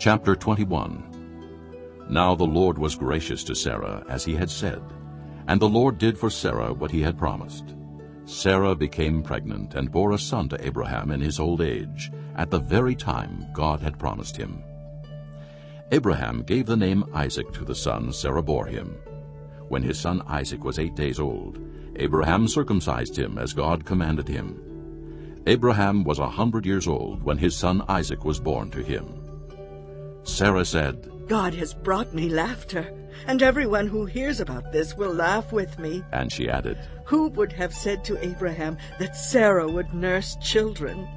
Chapter 21 Now the Lord was gracious to Sarah, as he had said, and the Lord did for Sarah what he had promised. Sarah became pregnant and bore a son to Abraham in his old age, at the very time God had promised him. Abraham gave the name Isaac to the son Sarah bore him. When his son Isaac was eight days old, Abraham circumcised him as God commanded him. Abraham was a hundred years old when his son Isaac was born to him. Sarah said, God has brought me laughter, and everyone who hears about this will laugh with me. And she added, Who would have said to Abraham that Sarah would nurse children?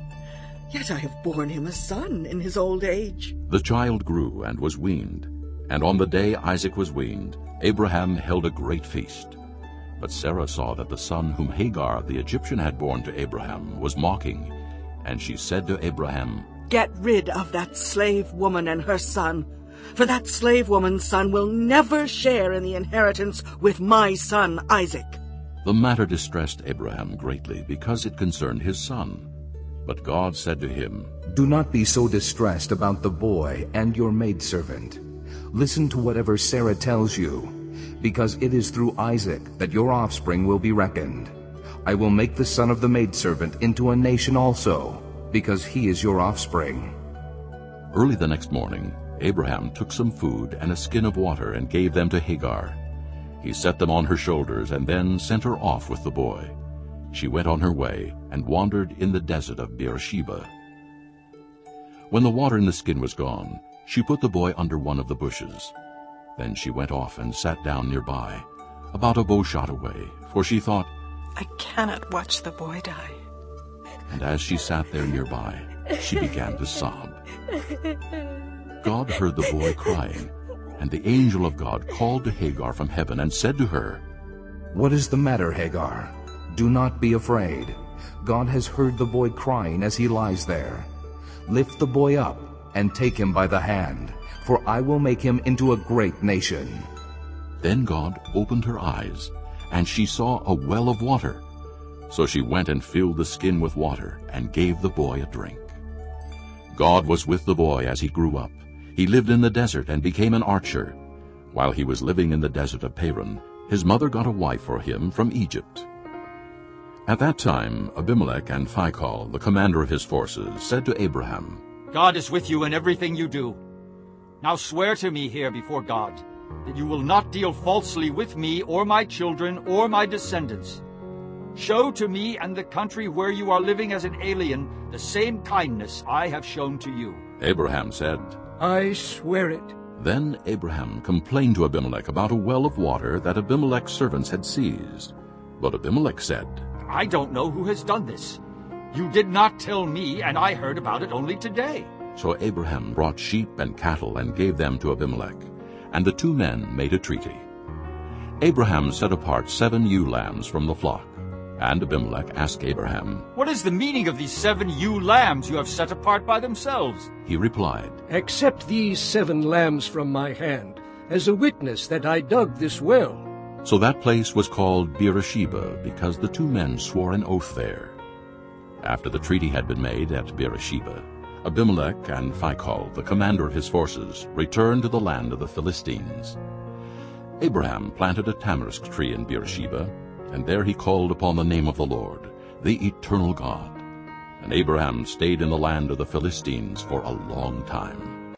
Yet I have borne him a son in his old age. The child grew and was weaned, and on the day Isaac was weaned, Abraham held a great feast. But Sarah saw that the son whom Hagar the Egyptian had borne to Abraham was mocking, and she said to Abraham, Get rid of that slave woman and her son, for that slave woman's son will never share in the inheritance with my son Isaac. The matter distressed Abraham greatly because it concerned his son. But God said to him, Do not be so distressed about the boy and your maidservant. Listen to whatever Sarah tells you because it is through Isaac that your offspring will be reckoned. I will make the son of the maidservant into a nation also, because he is your offspring. Early the next morning, Abraham took some food and a skin of water and gave them to Hagar. He set them on her shoulders and then sent her off with the boy. She went on her way and wandered in the desert of Beersheba. When the water in the skin was gone, she put the boy under one of the bushes. Then she went off and sat down nearby, about a bow shot away, for she thought, I cannot watch the boy die. And as she sat there nearby, she began to sob. God heard the boy crying, and the angel of God called to Hagar from heaven and said to her, What is the matter, Hagar? Do not be afraid. God has heard the boy crying as he lies there. Lift the boy up and take him by the hand for I will make him into a great nation. Then God opened her eyes, and she saw a well of water. So she went and filled the skin with water, and gave the boy a drink. God was with the boy as he grew up. He lived in the desert and became an archer. While he was living in the desert of Paran, his mother got a wife for him from Egypt. At that time Abimelech and Phicol, the commander of his forces, said to Abraham, God is with you in everything you do. Now swear to me here before God that you will not deal falsely with me or my children or my descendants. Show to me and the country where you are living as an alien the same kindness I have shown to you. Abraham said, I swear it. Then Abraham complained to Abimelech about a well of water that Abimelech's servants had seized. But Abimelech said, I don't know who has done this. You did not tell me, and I heard about it only today. So Abraham brought sheep and cattle and gave them to Abimelech, and the two men made a treaty. Abraham set apart seven ewe lambs from the flock, and Abimelech asked Abraham, What is the meaning of these seven ewe lambs you have set apart by themselves? He replied, Accept these seven lambs from my hand, as a witness that I dug this well. So that place was called Beersheba, because the two men swore an oath there. After the treaty had been made at Beersheba, Abimelech and Phicol, the commander of his forces, returned to the land of the Philistines. Abraham planted a tamarisk tree in Beersheba, and there he called upon the name of the Lord, the eternal God. And Abraham stayed in the land of the Philistines for a long time.